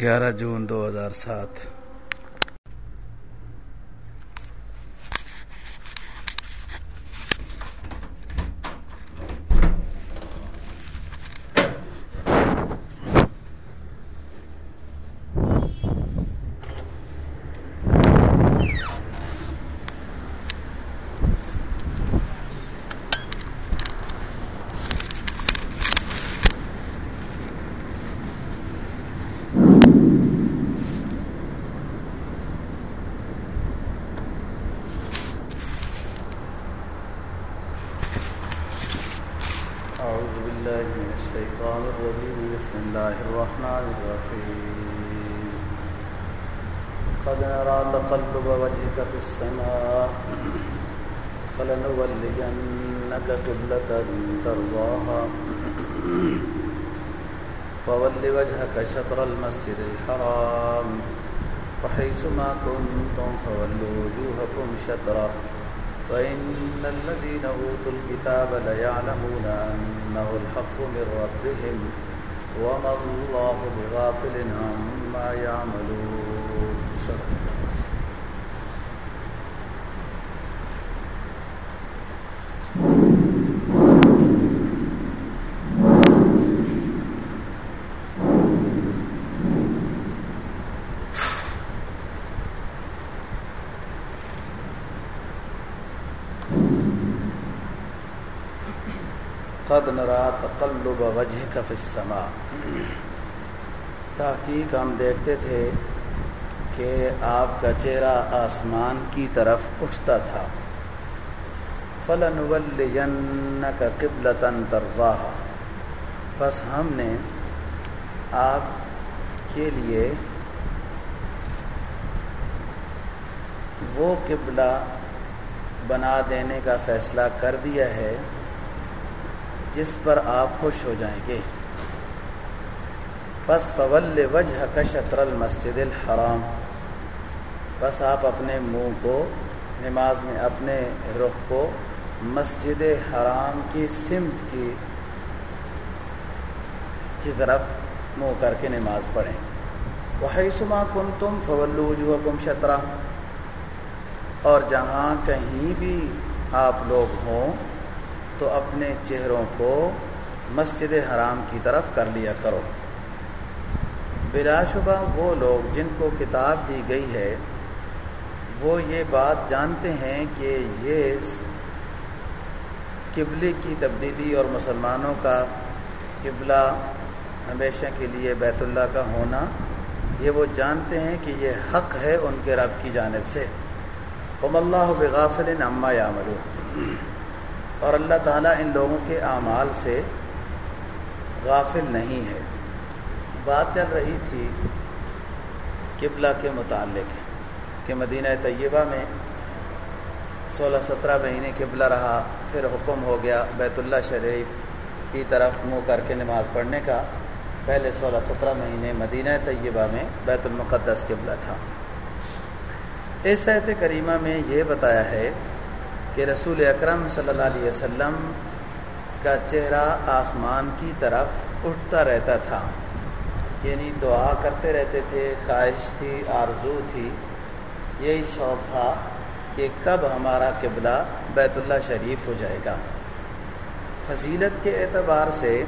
گیارہ جون دو ہزار سات الشيطان الرجيم. بسم الله الرحمن الرحيم. قد نرى تقلب وجهك في السماء، فلنولينك قبلة ترضاها. فول وجهك شطر المسجد الحرام وحيث ما كنتم فولوا وجوهكم شطره وإن الذين أوتوا الكتاب ليعلمون أنه الحق من ربهم وما الله بغافل عما يعملون. صدق قد نرا تقلب وجہ کا فسما تحقیق ہم دیکھتے تھے کہ آپ کا چہرہ آسمان کی طرف اٹھتا تھا۔ فلن ولین کا قبلتاً ترزاہ بس ہم نے آپ کے لیے وہ قبلہ بنا دینے کا فیصلہ کر دیا ہے۔ جس پر آپ خوش ہو جائیں گے۔ پس فول وجہ کا شطر المسجد الحرام۔ بس آپ اپنے منہ کو، نماز میں اپنے رخ کو مسجد حرام کی سمت کی کی طرف منہ کر کے نماز پڑھیں۔ وہ سما کن تم فول وجوہ کم شطرہ۔ اور جہاں کہیں بھی آپ لوگ ہوں تو اپنے چہروں کو مسجد حرام کی طرف کر لیا کرو۔ بلا شبہ وہ لوگ جن کو کتاب دی گئی ہے، وہ یہ بات جانتے ہیں کہ یہ قبلے کی تبدیلی اور مسلمانوں کا قبلہ ہمیشہ کے لیے بیت اللہ کا ہونا، یہ وہ جانتے ہیں کہ یہ حق ہے ان کے رب کی جانب سے۔ ام اللہ بغافل اما یاملو اور اللہ تعالیٰ ان لوگوں کے اعمال سے غافل نہیں ہے۔ بات چل رہی تھی قبلہ کے متعلق کہ مدینہ طیبہ میں سولہ سترہ مہینے قبلہ رہا، پھر حکم ہو گیا بیت اللہ شریف کی طرف منہ کر کے نماز پڑھنے کا۔ پہلے سولہ سترہ مہینے مدینہ طیبہ میں بیت المقدس قبلہ تھا۔ اس صحت کریمہ میں یہ بتایا ہے کہ رسول اکرم صلی اللہ علیہ وسلم کا چہرہ آسمان کی طرف اٹھتا رہتا تھا۔ یعنی دعا کرتے رہتے تھے، خواہش تھی، آرزو تھی۔ یہی شوق تھا کہ کب ہمارا قبلہ بیت اللہ شریف ہو جائے گا۔ فضیلت کے اعتبار سے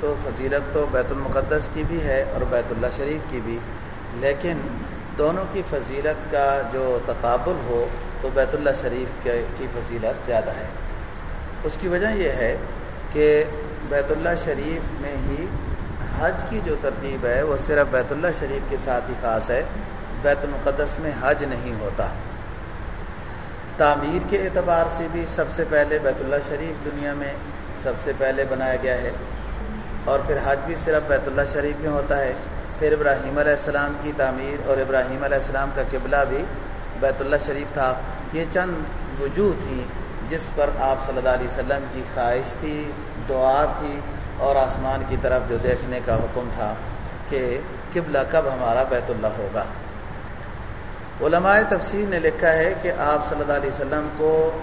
تو فضیلت تو بیت المقدس کی بھی ہے اور بیت اللہ شریف کی بھی، لیکن دونوں کی فضیلت کا جو تقابل ہو تو بیت اللہ شریف کی فضیلت زیادہ ہے۔ اس کی وجہ یہ ہے کہ بیت اللہ شریف میں ہی حج کی جو ترتیب ہے، وہ صرف بیت اللہ شریف کے ساتھ ہی خاص ہے۔ بیت المقدس میں حج نہیں ہوتا۔ تعمیر کے اعتبار سے بھی سب سے پہلے بیت اللہ شریف دنیا میں سب سے پہلے بنایا گیا ہے۔ اور پھر حج بھی صرف بیت اللہ شریف میں ہوتا ہے۔ پھر ابراہیم علیہ السلام کی تعمیر اور ابراہیم علیہ السلام کا قبلہ بھی بیت اللہ شریف تھا۔ یہ چند وجوہ تھیں جس پر آپ صلی اللہ علیہ وسلم کی خواہش تھی، دعا تھی اور آسمان کی طرف جو دیکھنے کا حکم تھا کہ قبلہ کب ہمارا بیت اللہ ہوگا۔ علماء تفسیر نے لکھا ہے کہ آپ صلی اللہ علیہ وسلم کو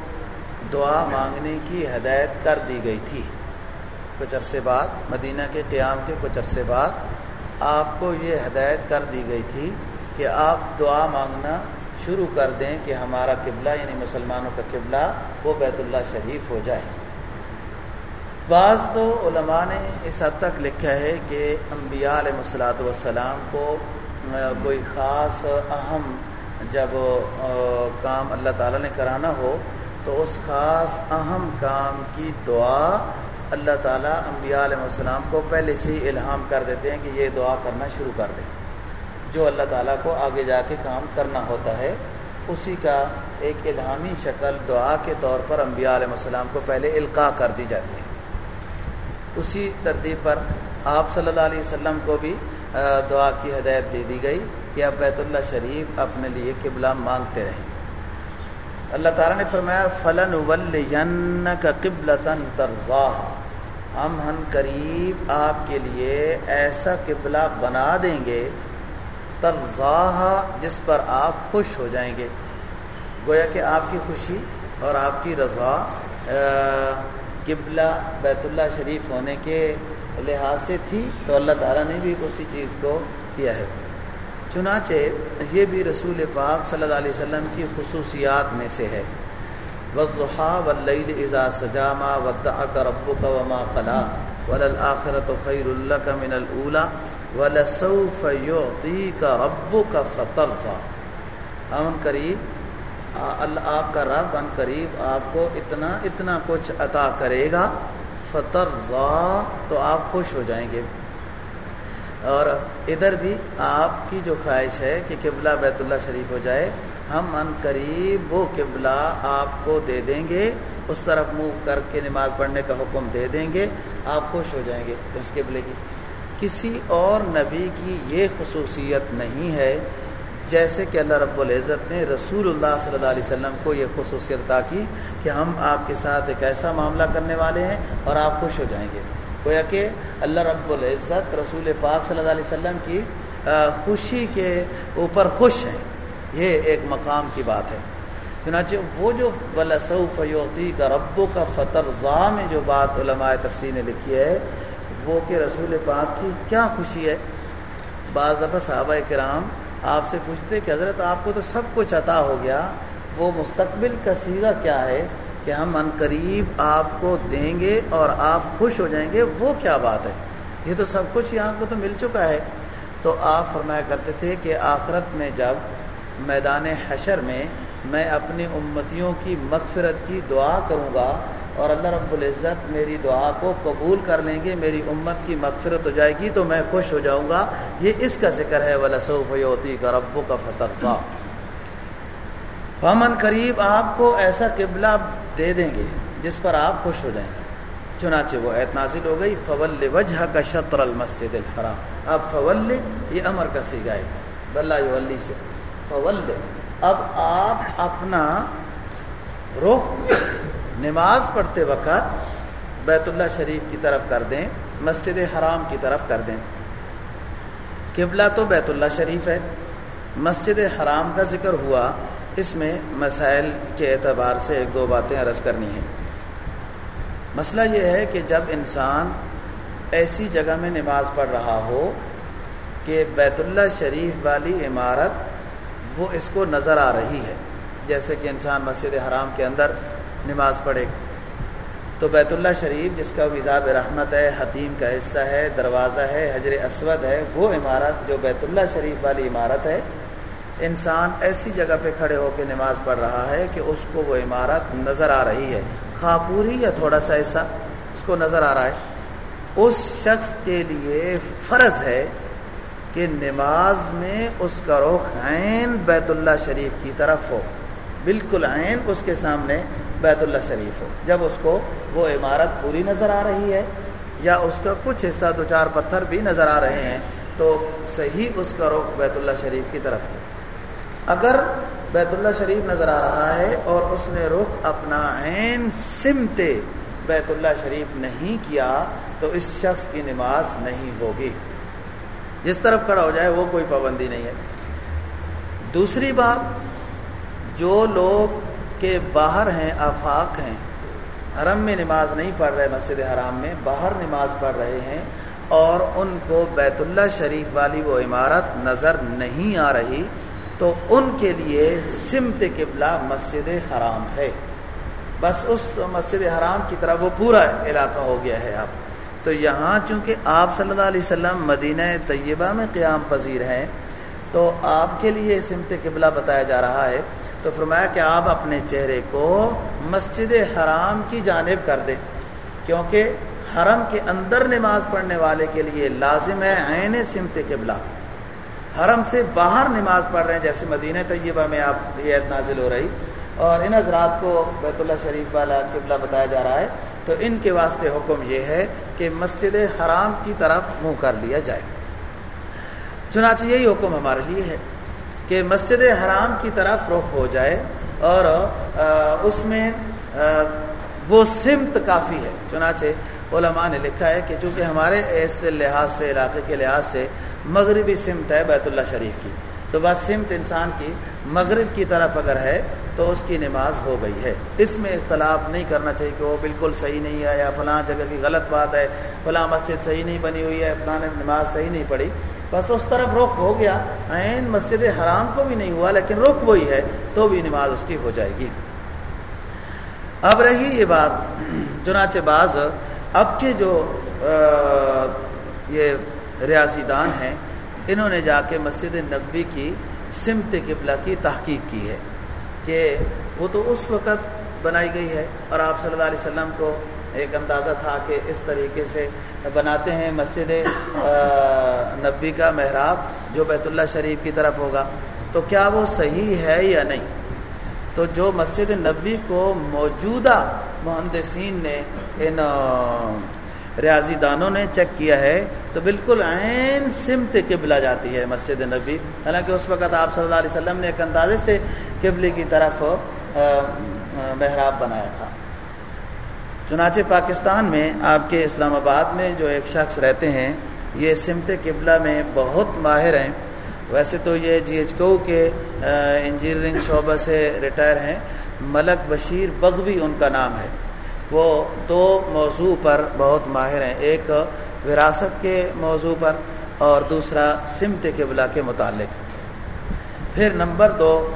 دعا مانگنے کی ہدایت کر دی گئی تھی۔ کچھ عرصے بعد، مدینہ کے قیام کے کچھ عرصے بعد، آپ کو یہ ہدایت کر دی گئی تھی کہ آپ دعا مانگنا شروع کر دیں کہ ہمارا قبلہ یعنی مسلمانوں کا قبلہ وہ بیت اللہ شریف ہو جائے۔ بعض تو علماء نے اس حد تک لکھا ہے کہ انبیاء علیہ السلاۃ والسلام کو کوئی خاص اہم جب کام اللہ تعالیٰ نے کرانا ہو، تو اس خاص اہم کام کی دعا اللہ تعالیٰ انبیاء علیہ السلام کو پہلے سے ہی الہام کر دیتے ہیں کہ یہ دعا کرنا شروع کر دیں جو اللہ تعالیٰ کو آگے جا کے کام کرنا ہوتا ہے، اسی کا ایک الہامی شکل دعا کے طور پر انبیاء علیہ السلام کو پہلے القاع کر دی جاتی ہے۔ اسی ترتیب پر آپ صلی اللہ علیہ وسلم کو بھی دعا کی ہدایت دے دی گئی کہ اب بیت اللہ شریف اپنے لیے قبلہ مانگتے رہیں۔ اللہ تعالیٰ نے فرمایا فلاں ولین کا قبلتاً ترزاہ ہم ہن قریب آپ کے لیے ایسا قبلہ بنا دیں گے ترزاہ جس پر آپ خوش ہو جائیں گے۔ گویا کہ آپ کی خوشی اور آپ کی رضا قبلہ بیت اللہ شریف ہونے کے لحاظ سے تھی تو اللہ تعالیٰ نے بھی اسی چیز کو کیا ہے۔ چنانچہ یہ بھی رسول پاک صلی اللہ علیہ وسلم کی خصوصیات میں سے ہے۔ وضحا ولیل اذا سجامہ ودع کا رب کا وما قلا ولآخرت خیر اللہ کا من الا ولصوف کا رب کا فتر امن قریب اللہ، آپ کا رب ان قریب آپ کو اتنا اتنا کچھ عطا کرے گا۔ فطر تو آپ خوش ہو جائیں گے۔ اور ادھر بھی آپ کی جو خواہش ہے کہ قبلہ بیت اللہ شریف ہو جائے، ہم ان قریب وہ قبلہ آپ کو دے دیں گے۔ اس طرف منہ کر کے نماز پڑھنے کا حکم دے دیں گے۔ آپ خوش ہو جائیں گے اس قبلے کی۔ کسی اور نبی کی یہ خصوصیت نہیں ہے جیسے کہ اللہ رب العزت نے رسول اللہ صلی اللہ علیہ وسلم کو یہ خصوصیت عطا کی کہ ہم آپ کے ساتھ ایک ایسا معاملہ کرنے والے ہیں اور آپ خوش ہو جائیں گے۔ گویا کہ اللہ رب العزت رسول پاک صلی اللہ علیہ وسلم کی خوشی کے اوپر خوش ہیں۔ یہ ایک مقام کی بات ہے۔ چنانچہ وہ جو فیوتی کا ربو کا فطر ضا میں جو بات علماء تفسیر نے لکھی ہے وہ کہ رسول پاک کی کیا خوشی ہے؟ بعض دفعہ صحابہ کرام آپ سے پوچھتے کہ حضرت آپ کو تو سب کچھ عطا ہو گیا، وہ مستقبل کا سیگا کیا ہے کہ ہم ان قریب آپ کو دیں گے اور آپ خوش ہو جائیں گے، وہ کیا بات ہے؟ یہ تو سب کچھ یہاں کو تو مل چکا ہے۔ تو آپ فرمایا کرتے تھے کہ آخرت میں جب میدان حشر میں میں اپنی امتیوں کی مغفرت کی دعا کروں گا اور اللہ رب العزت میری دعا کو قبول کر لیں گے، میری امت کی مغفرت ہو جائے گی تو میں خوش ہو جاؤں گا۔ یہ اس کا ذکر ہے ولاسوف یوتی کا ربو کا فتح صاحب امن قریب آپ کو ایسا قبلہ دے دیں گے جس پر آپ خوش ہو جائیں۔ گے چنانچہ وہ نازل ہو گئی، فول وجہ کا شطر المسد الحرام۔ اب فول، یہ امر کا سیگا ہے۔ بلّہ ولی سے فول، اب آپ اپنا رخ نماز پڑھتے وقت بیت اللہ شریف کی طرف کر دیں، مسجد حرام کی طرف کر دیں۔ قبلہ تو بیت اللہ شریف ہے۔ مسجد حرام کا ذکر ہوا، اس میں مسائل کے اعتبار سے ایک دو باتیں عرض کرنی ہیں۔ مسئلہ یہ ہے کہ جب انسان ایسی جگہ میں نماز پڑھ رہا ہو کہ بیت اللہ شریف والی عمارت وہ اس کو نظر آ رہی ہے، جیسے کہ انسان مسجد حرام کے اندر نماز پڑھے۔ تو بیت اللہ شریف، جس کا وزاب رحمت ہے، حتیم کا حصہ ہے، دروازہ ہے، حجر اسود ہے، وہ عمارت جو بیت اللہ شریف والی عمارت ہے، انسان ایسی جگہ پہ کھڑے ہو کے نماز پڑھ رہا ہے کہ اس کو وہ عمارت نظر آ رہی ہے۔ خواہ پوری یا تھوڑا سا ایسا اس کو نظر آ رہا ہے۔ اس شخص کے لیے فرض ہے کہ نماز میں اس کا رخ عین بیت اللہ شریف کی طرف ہو۔ بالکل عین اس کے سامنے بیت اللہ شریف ہو۔ جب اس کو وہ عمارت پوری نظر آ رہی ہے یا اس کا کچھ حصہ دو چار پتھر بھی نظر آ رہے ہیں، تو صحیح اس کا رخ بیت اللہ شریف کی طرف ہو اگر بیت اللہ شریف نظر آ رہا ہے اور اس نے رخ اپنا عین سمت بیت اللہ شریف نہیں کیا، تو اس شخص کی نماز نہیں ہوگی۔ جس طرف کھڑا ہو جائے وہ کوئی پابندی نہیں ہے۔ دوسری بات، جو لوگ کے باہر ہیں، آفاق ہیں۔ حرم میں نماز نہیں پڑھ رہے مسجد حرام میں، باہر نماز پڑھ رہے ہیں اور ان کو بیت اللہ شریف والی وہ عمارت نظر نہیں آ رہی، تو ان کے لیے سمت قبلہ مسجد حرام ہے۔ بس اس مسجد حرام کی طرح وہ پورا علاقہ ہو گیا ہے اب۔ تو یہاں چونکہ آپ صلی اللہ علیہ وسلم مدینہ طیبہ میں قیام پذیر ہیں، تو آپ کے لیے سمت قبلہ بتایا جا رہا ہے۔ تو فرمایا کہ آپ اپنے چہرے کو مسجد حرام کی جانب کر دیں، کیونکہ حرم کے اندر نماز پڑھنے والے کے لیے لازم ہے عین سمت قبلہ۔ حرم سے باہر نماز پڑھ رہے ہیں، جیسے مدینہ طیبہ میں آپ عید نازل ہو رہی۔ اور ان حضرات کو بیت اللہ شریف والا قبلہ بتایا جا رہا ہے۔ تو ان کے واسطے حکم یہ ہے کہ مسجد حرام کی طرف منہ کر لیا جائے۔ چنانچہ یہی حکم ہمارے لیے ہے۔ کہ مسجد حرام کی طرف رخ ہو جائے اور اس میں وہ سمت کافی ہے۔ چنانچہ علماء نے لکھا ہے کہ چونکہ ہمارے اس لحاظ سے، علاقے کے لحاظ سے مغربی سمت ہے بیت اللہ شریف کی، تو بس سمت انسان کی مغرب کی طرف اگر ہے تو اس کی نماز ہو گئی ہے۔ اس میں اختلاف نہیں کرنا چاہیے کہ وہ بالکل صحیح نہیں ہے یا فلاں جگہ کی غلط بات ہے، فلاں مسجد صحیح نہیں بنی ہوئی ہے، فلاں نماز صحیح نہیں پڑھی۔ بس اس طرف رخ ہو گیا۔ عین مسجد حرام کو بھی نہیں ہوا، لیکن رخ وہی ہے، تو بھی نماز اس کی ہو جائے گی۔ اب رہی یہ بات، چنانچہ بعض اب کے جو یہ ریاضی دان ہیں، انہوں نے جا کے مسجد نبی کی سمت قبلہ کی تحقیق کی ہے کہ وہ تو اس وقت بنائی گئی ہے اور آپ صلی اللہ علیہ وسلم کو ایک اندازہ تھا کہ اس طریقے سے بناتے ہیں مسجد نبی کا محراب جو بیت اللہ شریف کی طرف ہوگا۔ تو کیا وہ صحیح ہے یا نہیں؟ تو جو مسجد نبی کو موجودہ مہندسین نے، ان ریاضی دانوں نے چیک کیا ہے، تو بالکل عین سمت قبلہ جاتی ہے مسجد نبی۔ حالانکہ اس وقت آپ صلی اللہ علیہ وسلم نے ایک اندازے سے قبلے کی طرف محراب بنایا تھا۔ چنانچہ پاکستان میں آپ کے اسلام آباد میں جو ایک شخص رہتے ہیں، یہ سمت قبلہ میں بہت ماہر ہیں۔ ویسے تو یہ جی ایچ کو کے انجینئرنگ شعبہ سے ریٹائر ہیں۔ ملک بشیر بغوی ان کا نام ہے۔ وہ دو موضوع پر بہت ماہر ہیں۔ ایک وراثت کے موضوع پر اور دوسرا سمت قبلہ کے متعلق۔ پھر نمبر دو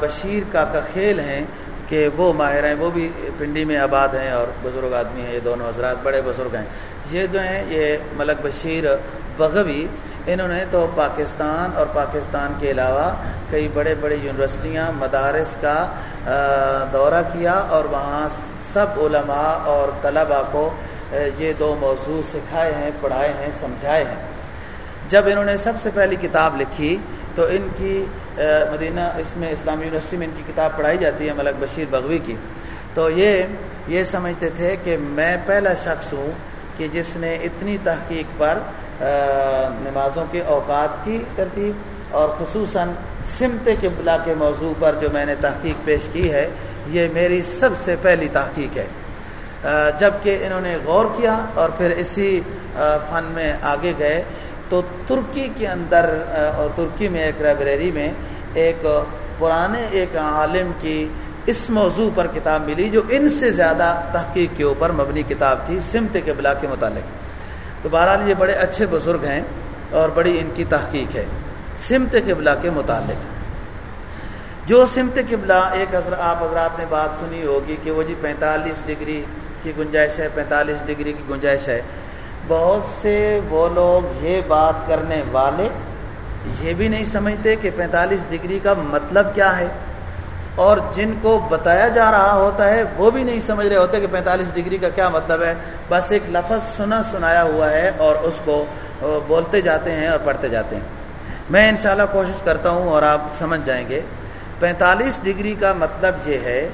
بشیر کا کھیل ہیں۔ کہ وہ ماہر ہیں، وہ بھی پنڈی میں آباد ہیں اور بزرگ آدمی ہیں، یہ دونوں حضرات بڑے بزرگ ہیں۔ یہ جو ہیں، یہ ملک بشیر بغوی، انہوں نے تو پاکستان اور پاکستان کے علاوہ کئی بڑے بڑے یونیورسٹیاں، مدارس کا دورہ کیا اور وہاں سب علماء اور طلباء کو یہ دو موضوع سکھائے ہیں، پڑھائے ہیں، سمجھائے ہیں۔ جب انہوں نے سب سے پہلی کتاب لکھی تو ان کی مدینہ، اس میں اسلامی یونیورسٹی میں ان کی کتاب پڑھائی جاتی ہے، ملک بشیر بغوی کی۔ تو یہ یہ سمجھتے تھے کہ میں پہلا شخص ہوں کہ جس نے اتنی تحقیق پر نمازوں کے اوقات کی ترتیب اور خصوصاً سمت قبلہ کے موضوع پر جو میں نے تحقیق پیش کی ہے، یہ میری سب سے پہلی تحقیق ہے۔ جبکہ انہوں نے غور کیا اور پھر اسی فن میں آگے گئے۔ تو ترکی کے اندر اور ترکی میں ایک لائبریری میں ایک پرانے ایک عالم کی اس موضوع پر کتاب ملی جو ان سے زیادہ تحقیق کے اوپر مبنی کتاب تھی، سمت قبلہ کے متعلق۔ تو بہرحال یہ بڑے اچھے بزرگ ہیں اور بڑی ان کی تحقیق ہے۔ سمت قبلہ کے متعلق۔ جو سمت قبلہ، ایک حضرت آپ حضرات نے بات سنی ہوگی کہ وہ جی پینتالیس ڈگری کی گنجائش ہے، پینتالیس ڈگری کی گنجائش ہے۔ بہت سے وہ لوگ یہ بات کرنے والے یہ بھی نہیں سمجھتے کہ پینتالیس ڈگری کا مطلب کیا ہے اور جن کو بتایا جا رہا ہوتا ہے وہ بھی نہیں سمجھ رہے ہوتے کہ پینتالیس ڈگری کا کیا مطلب ہے۔ بس ایک لفظ سنا سنایا ہوا ہے اور اس کو بولتے جاتے ہیں اور پڑھتے جاتے ہیں۔ میں انشاءاللہ کوشش کرتا ہوں اور آپ سمجھ جائیں گے۔ پینتالیس ڈگری کا مطلب یہ ہے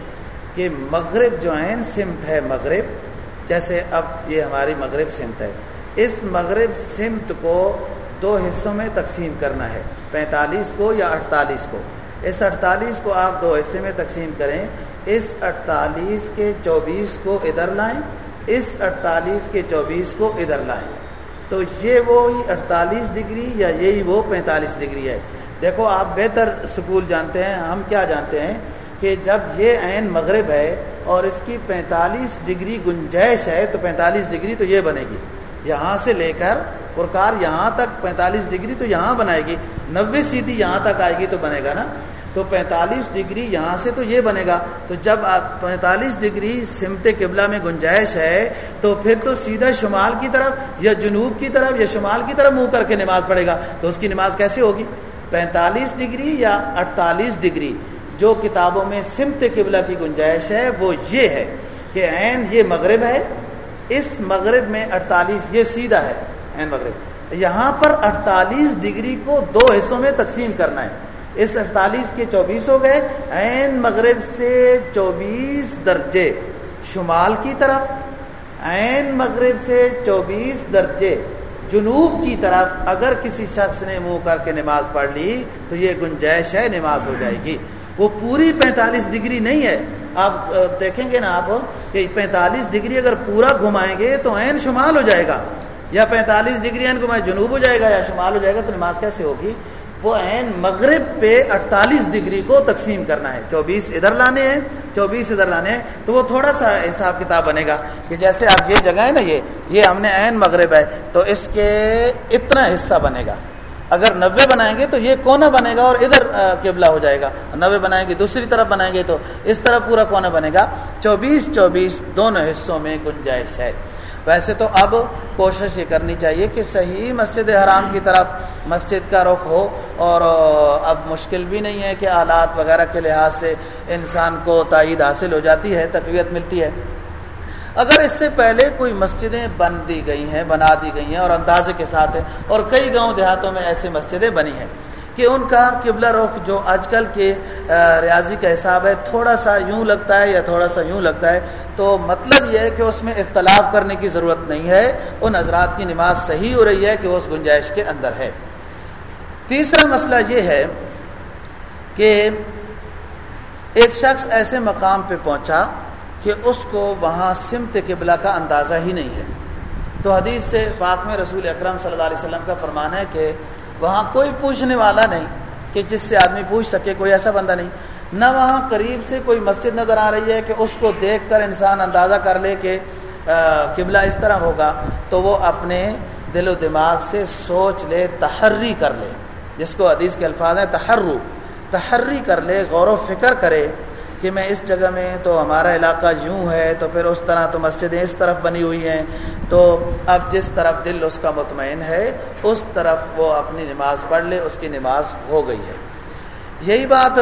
کہ مغرب جو عین سمت ہے، مغرب جیسے اب یہ ہماری مغرب سمت ہے۔ اس مغرب سمت کو دو حصوں میں تقسیم کرنا ہے، پینتالیس کو یا اڑتالیس کو۔ اس اڑتالیس کو آپ دو حصے میں تقسیم کریں۔ اس اڑتالیس کے چوبیس کو ادھر لائیں، اس اڑتالیس کے چوبیس کو ادھر لائیں۔ تو یہ وہی اڑتالیس ڈگری یا یہی وہ پینتالیس ڈگری ہے۔ دیکھو، آپ بہتر سکول جانتے ہیں، ہم کیا جانتے ہیں کہ جب یہ عین مغرب ہے اور اس کی پینتالیس ڈگری گنجائش ہے، تو پینتالیس ڈگری تو یہ بنے گی۔ یہاں سے لے کر پرکار یہاں تک پینتالیس ڈگری تو یہاں بنائے گی، نوے سیدھی یہاں تک آئے گی تو بنے گا نا۔ تو پینتالیس ڈگری یہاں سے تو یہ بنے گا۔ تو جب پینتالیس ڈگری سمت قبلہ میں گنجائش ہے، تو پھر تو سیدھا شمال کی طرف یا جنوب کی طرف یا شمال کی طرف منہ کر کے نماز پڑھے گا۔ تو اس کی نماز کیسے ہوگی؟ پینتالیس ڈگری یا اڑتالیس ڈگری؟ جو کتابوں میں سمت قبلہ کی گنجائش ہے، وہ یہ ہے کہ عین یہ مغرب ہے، اس مغرب میں اڑتالیس یہ سیدھا ہے، عین مغرب۔ یہاں پر اڑتالیس ڈگری کو دو حصوں میں تقسیم کرنا ہے۔ اس اڑتالیس کے چوبیس ہو گئے، عین مغرب سے چوبیس درجے شمال کی طرف، عین مغرب سے چوبیس درجے جنوب کی طرف۔ اگر کسی شخص نے منہ کر کے نماز پڑھ لی، تو یہ گنجائش ہے، نماز ہو جائے گی۔ وہ پوری پینتالیس ڈگری نہیں ہے۔ آپ دیکھیں گے نا آپ کہ پینتالیس ڈگری اگر پورا گھمائیں گے تو عین شمال ہو جائے گا۔ یا پینتالیس ڈگری عین گھمائیں جنوب ہو جائے گا یا شمال ہو جائے گا تو نماز کیسے ہوگی؟ وہ عین مغرب پہ اڑتالیس ڈگری کو تقسیم کرنا ہے۔ چوبیس ادھر لانے ہیں، چوبیس ادھر لانے ہیں، تو وہ تھوڑا سا حساب کتاب بنے گا کہ جیسے آپ یہ جگہ ہے نا یہ یہ ہم نے عین مغرب ہے، تو اس کے اتنا حصہ بنے گا۔ اگر نوے بنائیں گے تو یہ کونا بنے گا اور ادھر قبلہ ہو جائے گا۔ نوے بنائیں گے، دوسری طرف بنائیں گے تو اس طرح پورا کونا بنے گا۔ چوبیس چوبیس دونوں حصوں میں گنجائش ہے۔ ویسے تو اب کوشش یہ کرنی چاہیے کہ صحیح مسجد حرام کی طرف مسجد کا رخ ہو اور اب مشکل بھی نہیں ہے کہ آلات وغیرہ کے لحاظ سے انسان کو تائید حاصل ہو جاتی ہے، تقویت ملتی ہے۔ اگر اس سے پہلے کوئی مسجدیں بن دی گئی ہیں، بنا دی گئی ہیں اور اندازے کے ساتھ ہیں، اور کئی گاؤں دیہاتوں میں ایسی مسجدیں بنی ہیں کہ ان کا قبلہ رخ جو آج کل کے ریاضی کا حساب ہے، تھوڑا سا یوں لگتا ہے یا تھوڑا سا یوں لگتا ہے، تو مطلب یہ ہے کہ اس میں اختلاف کرنے کی ضرورت نہیں ہے، ان حضرات کی نماز صحیح ہو رہی ہے کہ وہ اس گنجائش کے اندر ہے۔ تیسرا مسئلہ یہ ہے کہ ایک شخص ایسے مقام پہ پہنچا کہ اس کو وہاں سمت قبلہ کا اندازہ ہی نہیں ہے۔ تو حدیث سے پاک میں رسول اکرم صلی اللہ علیہ وسلم کا فرمان ہے کہ وہاں کوئی پوچھنے والا نہیں کہ جس سے آدمی پوچھ سکے، کوئی ایسا بندہ نہیں۔ نہ وہاں قریب سے کوئی مسجد نظر آ رہی ہے کہ اس کو دیکھ کر انسان اندازہ کر لے کہ قبلہ اس طرح ہوگا، تو وہ اپنے دل و دماغ سے سوچ لے، تحری کر لے۔ جس کو حدیث کے الفاظ ہیں تحرو۔ تحری کر لے، غور و فکر کرے۔ کہ میں اس جگہ میں تو ہمارا علاقہ یوں ہے، تو پھر اس طرح تو مسجدیں اس طرف بنی ہوئی ہیں۔ تو اب جس طرف دل اس کا مطمئن ہے، اس طرف وہ اپنی نماز پڑھ لے، اس کی نماز ہو گئی ہے۔ یہی بات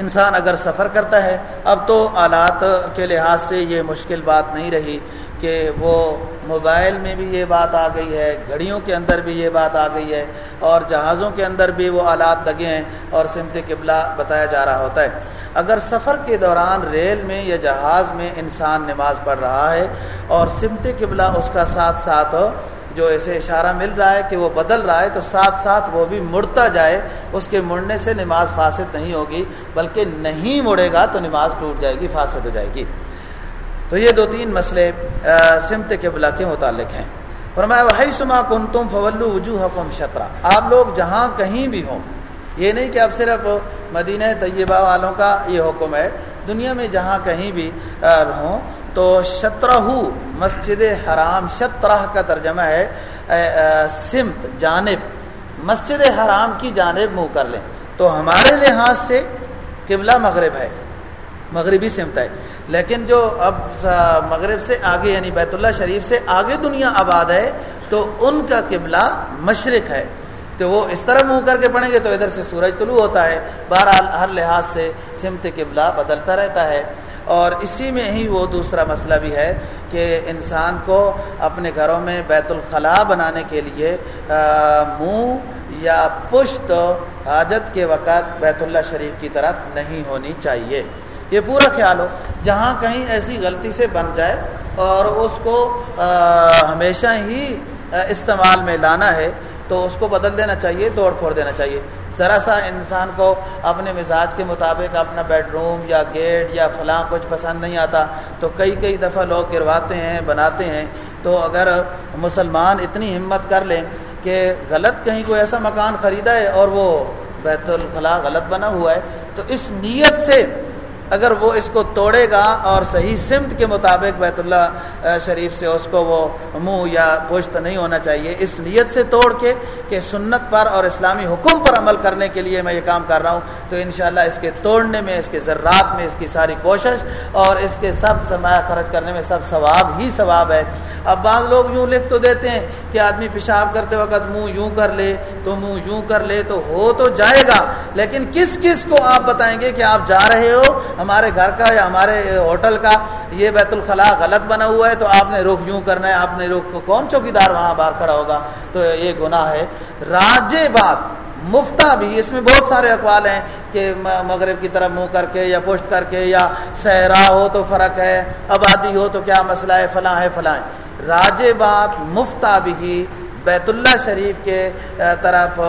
انسان اگر سفر کرتا ہے، اب تو آلات کے لحاظ سے یہ مشکل بات نہیں رہی کہ وہ موبائل میں بھی یہ بات آ گئی ہے، گھڑیوں کے اندر بھی یہ بات آ گئی ہے اور جہازوں کے اندر بھی وہ آلات لگے ہیں اور سمت قبلہ بتایا جا رہا ہوتا ہے۔ اگر سفر کے دوران ریل میں یا جہاز میں انسان نماز پڑھ رہا ہے اور سمت قبلہ اس کا ساتھ ساتھ جو اسے اشارہ مل رہا ہے کہ وہ بدل رہا ہے، تو ساتھ ساتھ وہ بھی مڑتا جائے، اس کے مڑنے سے نماز فاسد نہیں ہوگی، بلکہ نہیں مڑے گا تو نماز ٹوٹ جائے گی، فاسد ہو جائے گی۔ تو یہ دو تین مسئلے سمت قبلہ کے متعلق ہیں۔ فرمایا وہی سما کن تم فولو وجوہ حکم شطرہ آپ لوگ جہاں کہیں بھی ہوں، یہ نہیں کہ اب صرف مدینہ طیبہ والوں کا یہ حکم ہے۔ دنیا میں جہاں کہیں بھی ہوں تو شطرہ مسجد حرام، شطرہ کا ترجمہ ہے سمت، جانب۔ مسجد حرام کی جانب منہ کر لیں۔ تو ہمارے لحاظ سے قبلہ مغرب ہے۔ مغربی سمت ہے۔ لیکن جو اب مغرب سے آگے یعنی بیت اللہ شریف سے آگے دنیا آباد ہے، تو ان کا قبلہ مشرق ہے۔ تو وہ اس طرح منہ کر کے پڑھیں گے تو ادھر سے سورج طلوع ہوتا ہے۔ بہرحال ہر لحاظ سے سمت قبلہ بدلتا رہتا ہے۔ اور اسی میں ہی وہ دوسرا مسئلہ بھی ہے کہ انسان کو اپنے گھروں میں بیت الخلاء بنانے کے لیے منہ یا پشت حاجت کے وقت بیت اللہ شریف کی طرف نہیں ہونی چاہیے۔ یہ پورا خیال ہو۔ جہاں کہیں ایسی غلطی سے بن جائے اور اس کو ہمیشہ ہی استعمال میں لانا ہے تو اس کو بدل دینا چاہیے توڑ پھوڑ دینا چاہیے۔ ذرا سا انسان کو اپنے مزاج کے مطابق، اپنا بیڈ روم یا گیٹ یا فلاں کچھ پسند نہیں آتا، تو کئی کئی دفعہ لوگ گرواتے ہیں، بناتے ہیں۔ تو اگر مسلمان اتنی ہمت کر لیں کہ غلط کہیں کوئی ایسا مکان خریدا ہے اور وہ بیت الخلاء غلط بنا ہوا ہے، تو اس نیت سے اگر وہ اس کو توڑے گا اور صحیح سمت کے مطابق بیت اللہ شریف سے اس کو وہ منہ یا پشت نہیں ہونا چاہیے۔ اس نیت سے توڑ کے کہ سنت پر اور اسلامی حکم پر عمل کرنے کے لیے میں یہ کام کر رہا ہوں۔ تو انشاءاللہ اس کے توڑنے میں، اس کے ذرات میں اس کی ساری کوشش اور اس کے سب سرمایہ خرچ کرنے میں سب ثواب ہی ثواب ہے۔ اب بعض لوگ یوں لکھ تو دیتے ہیں کہ آدمی پیشاب کرتے وقت منہ یوں کر لے، تو منہ یوں کر لے تو ہو تو جائے گا۔ لیکن کس کس کو آپ بتائیں گے کہ آپ جا رہے ہو ہمارے گھر کا یا ہمارے ہوٹل کا؟ یہ بیت الخلاء غلط بنا ہوا ہے تو آپ نے رخ یوں کرنا ہے، آپ نے رخ کون چوکی دار وہاں باہر کھڑا ہوگا؟ تو یہ گناہ ہے۔ راج بات مفتا بھی، اس میں بہت سارے اقوال ہیں۔ کہ مغرب کی طرف منہ کر کے یا پشت کر کے یا صحرا ہو تو فرق ہے، آبادی ہو تو کیا مسئلہ ہے، فلاں ہے، فلاں راج بات مفتا بھی بیت اللہ شریف کے طرف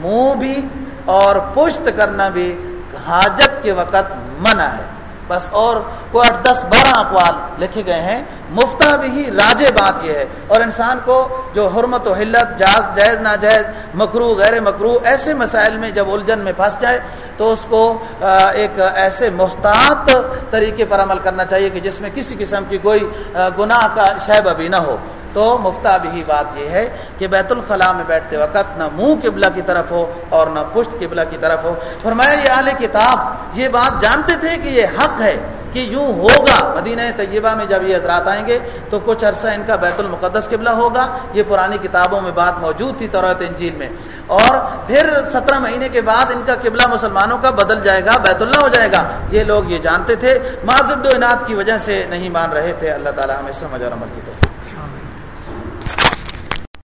منہ بھی اور پشت کرنا بھی حاجت کے وقت منع ہے۔ بس اور کوئی آٹھ دس بارہ اقوال لکھے گئے ہیں۔ مفتا بھی راج بات یہ ہے۔ اور انسان کو جو حرمت و حلت جاز جائز، ناجائز مکرو غیر مکرو ایسے مسائل میں جب الجھن میں پھنس جائے تو اس کو ایک ایسے محتاط طریقے پر عمل کرنا چاہیے کہ جس میں کسی قسم کی کوئی گناہ کا شیب ابھی نہ ہو۔ تو مفتا بھی بات یہ ہے کہ بیت الخلاء میں بیٹھتے وقت نہ منہ قبلہ کی طرف ہو اور نہ پشت قبلہ کی طرف ہو۔ فرمایا، یہ اہل کتاب یہ بات جانتے تھے کہ یہ حق ہے۔ کہ یوں ہوگا، مدینہ طیبہ میں جب یہ حضرات آئیں گے تو کچھ عرصہ ان کا بیت المقدس قبلہ ہوگا، یہ پرانی کتابوں میں بات موجود تھی طورت انجیل میں۔ اور پھر سترہ مہینے کے بعد ان کا قبلہ مسلمانوں کا بدل جائے گا، بیت اللہ ہو جائے گا۔ یہ لوگ یہ جانتے تھے معذد و انعد کی وجہ سے نہیں مان رہے تھے۔ اللہ تعالیٰ ہمیں سمجھ اور عمل کی طرف